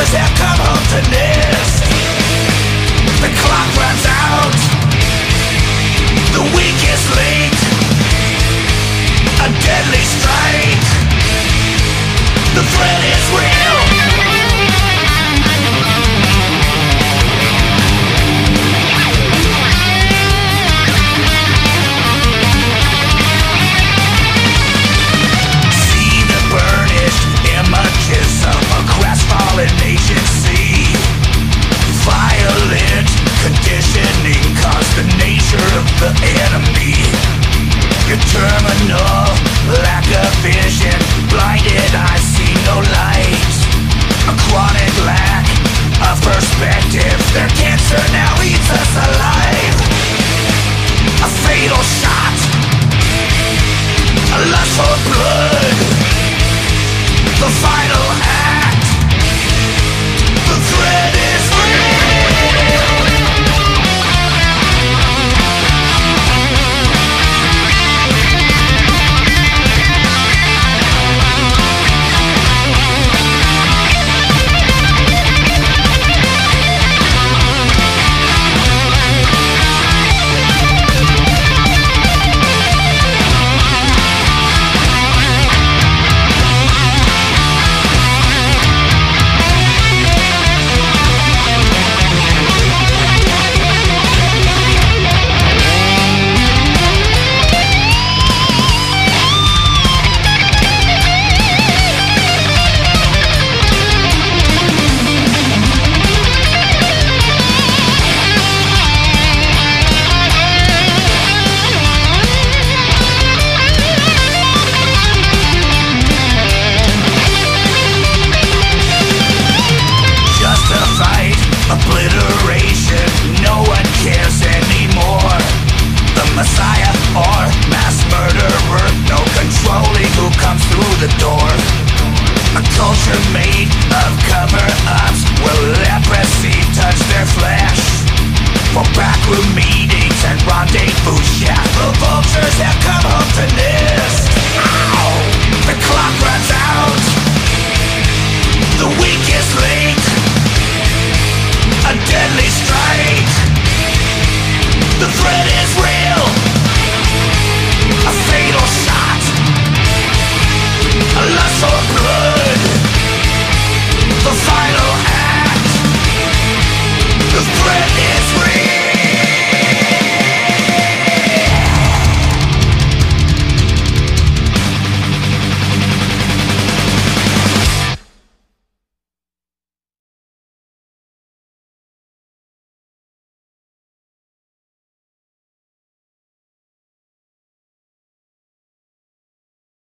There's